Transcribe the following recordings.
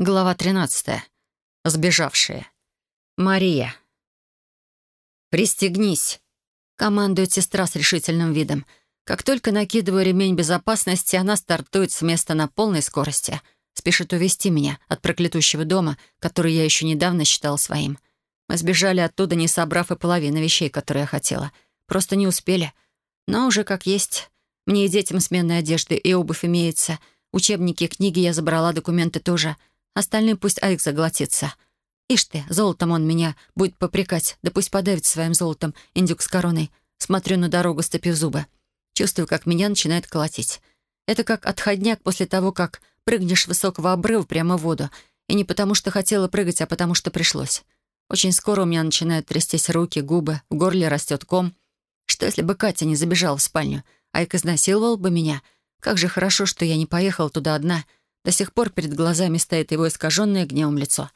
Глава 13. Сбежавшие. Мария. «Пристегнись!» — командует сестра с решительным видом. Как только накидываю ремень безопасности, она стартует с места на полной скорости. Спешит увести меня от проклятущего дома, который я еще недавно считала своим. Мы сбежали оттуда, не собрав и половины вещей, которые я хотела. Просто не успели. Но уже как есть. Мне и детям сменной одежды, и обувь имеется. Учебники, книги я забрала, документы тоже — Остальные пусть Айк заглотится. Ишь ты, золотом он меня будет попрекать, да пусть подавит своим золотом индюк с короной. Смотрю на дорогу, стопив зубы. Чувствую, как меня начинает колотить. Это как отходняк после того, как прыгнешь высокого обрыва прямо в воду. И не потому, что хотела прыгать, а потому, что пришлось. Очень скоро у меня начинают трястись руки, губы, в горле растет ком. Что, если бы Катя не забежала в спальню? Айк изнасиловал бы меня. Как же хорошо, что я не поехала туда одна — до сих пор перед глазами стоит его искаженное гневом лицо.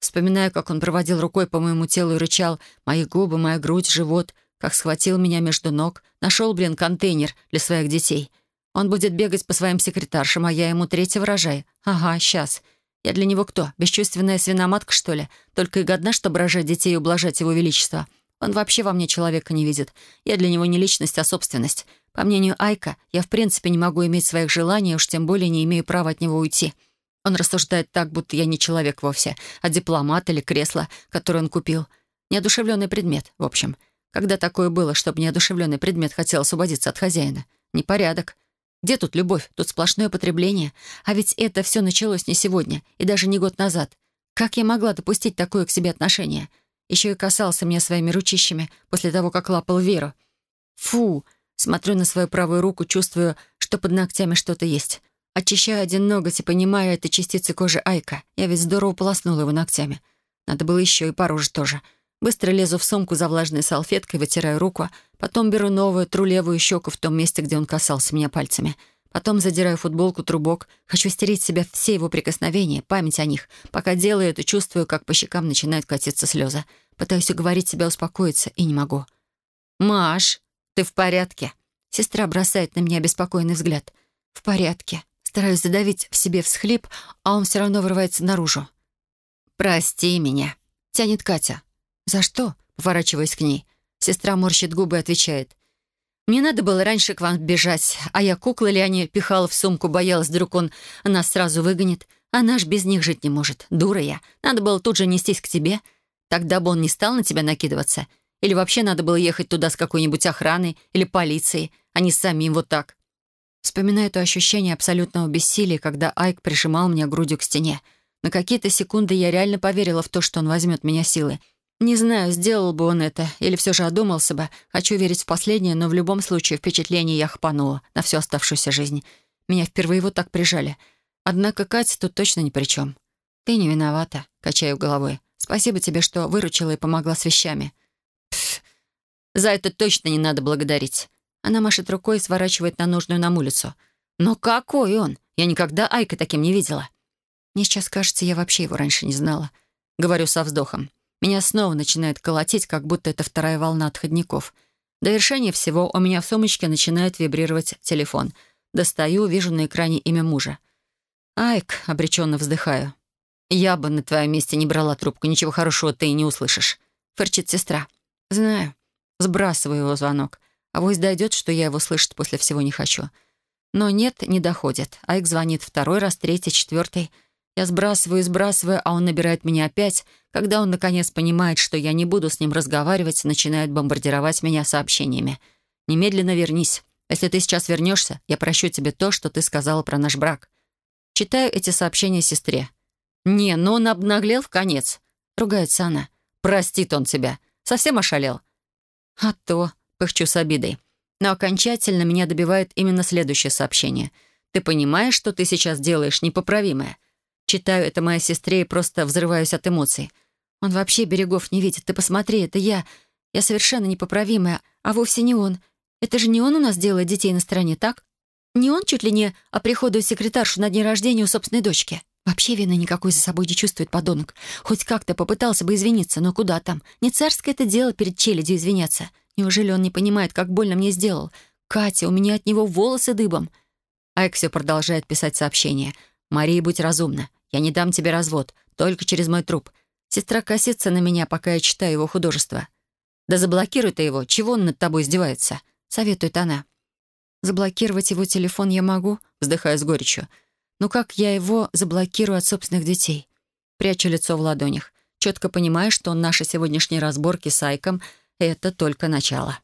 Вспоминаю, как он проводил рукой по моему телу и рычал «Мои губы, моя грудь, живот», как схватил меня между ног, нашел, блин, контейнер для своих детей. Он будет бегать по своим секретаршам, а я ему третьего рожаю. Ага, сейчас. Я для него кто? Бесчувственная свиноматка, что ли? Только и годна, чтобы рожать детей и ублажать его величество. Он вообще во мне человека не видит. Я для него не личность, а собственность. По мнению Айка, я в принципе не могу иметь своих желаний, уж тем более не имею права от него уйти. Он рассуждает так, будто я не человек вовсе, а дипломат или кресло, которое он купил. Неодушевленный предмет, в общем. Когда такое было, чтобы неодушевленный предмет хотел освободиться от хозяина? Непорядок. Где тут любовь? Тут сплошное потребление. А ведь это все началось не сегодня и даже не год назад. Как я могла допустить такое к себе отношение? Еще и касался меня своими ручищами после того, как лапал Веру. Фу! Смотрю на свою правую руку, чувствую, что под ногтями что-то есть. Очищаю один ноготь и понимаю, это частицы кожи Айка. Я ведь здорово полоснула его ногтями. Надо было еще и пороже тоже. Быстро лезу в сумку за влажной салфеткой, вытираю руку, потом беру новую, тру левую щеку в том месте, где он касался меня пальцами. Потом задираю футболку, трубок. Хочу стереть с себя все его прикосновения, память о них. Пока делаю это, чувствую, как по щекам начинают катиться слезы. Пытаюсь уговорить себя успокоиться и не могу. «Маш!» «Ты в порядке?» Сестра бросает на меня беспокойный взгляд. «В порядке». Стараюсь задавить в себе всхлип, а он все равно вырывается наружу. «Прости меня», — тянет Катя. «За что?» — поворачиваясь к ней. Сестра морщит губы и отвечает. «Мне надо было раньше к вам бежать, а я куклы Леони пихала в сумку, боялась, вдруг он нас сразу выгонит. Она ж без них жить не может. Дура я. Надо было тут же нестись к тебе. Тогда бы он не стал на тебя накидываться. Или вообще надо было ехать туда с какой-нибудь охраной или полицией, а не самим вот так. Вспоминаю то ощущение абсолютного бессилия, когда Айк прижимал меня грудью к стене. На какие-то секунды я реально поверила в то, что он возьмет меня силы. Не знаю, сделал бы он это, или все же одумался бы. Хочу верить в последнее, но в любом случае впечатление я хпанула на всю оставшуюся жизнь. Меня впервые вот так прижали. Однако Катя тут точно ни при чем. «Ты не виновата», — качаю головой. «Спасибо тебе, что выручила и помогла с вещами». За это точно не надо благодарить. Она машет рукой и сворачивает на нужную нам улицу. Но какой он? Я никогда Айка таким не видела. Мне сейчас кажется, я вообще его раньше не знала. Говорю со вздохом. Меня снова начинает колотить, как будто это вторая волна отходников. До вершения всего у меня в сумочке начинает вибрировать телефон. Достаю, вижу на экране имя мужа. «Айк», — обреченно вздыхаю. «Я бы на твоем месте не брала трубку, ничего хорошего ты и не услышишь», — фырчит сестра. «Знаю. Сбрасываю его звонок. А вось дойдет, что я его слышать после всего не хочу. Но нет, не доходит. Айк звонит второй раз, третий, четвертый. Я сбрасываю и сбрасываю, а он набирает меня опять. Когда он, наконец, понимает, что я не буду с ним разговаривать, начинает бомбардировать меня сообщениями. «Немедленно вернись. Если ты сейчас вернешься, я прощу тебе то, что ты сказала про наш брак». Читаю эти сообщения сестре. «Не, ну он обнаглел в конец», — ругается она. «Простит он тебя. Совсем ошалел. «А то», — пыхчу с обидой. Но окончательно меня добивает именно следующее сообщение. «Ты понимаешь, что ты сейчас делаешь непоправимое?» Читаю это моей сестре и просто взрываюсь от эмоций. «Он вообще берегов не видит. Ты посмотри, это я. Я совершенно непоправимая, а вовсе не он. Это же не он у нас делает детей на стороне, так? Не он чуть ли не оприходует секретаршу на день рождения у собственной дочки?» Вообще вины никакой за собой не чувствует подонок. Хоть как-то попытался бы извиниться, но куда там? Не царское это дело перед челядью извиняться. Неужели он не понимает, как больно мне сделал? Катя, у меня от него волосы дыбом. Айк все продолжает писать сообщение. «Мария, будь разумна. Я не дам тебе развод, только через мой труп. Сестра косится на меня, пока я читаю его художество. Да заблокируй ты его, чего он над тобой издевается?» — советует она. «Заблокировать его телефон я могу», — вздыхая с горечью. «Но как я его заблокирую от собственных детей?» Прячу лицо в ладонях, четко понимая, что наши сегодняшние разборки с Айком — это только начало.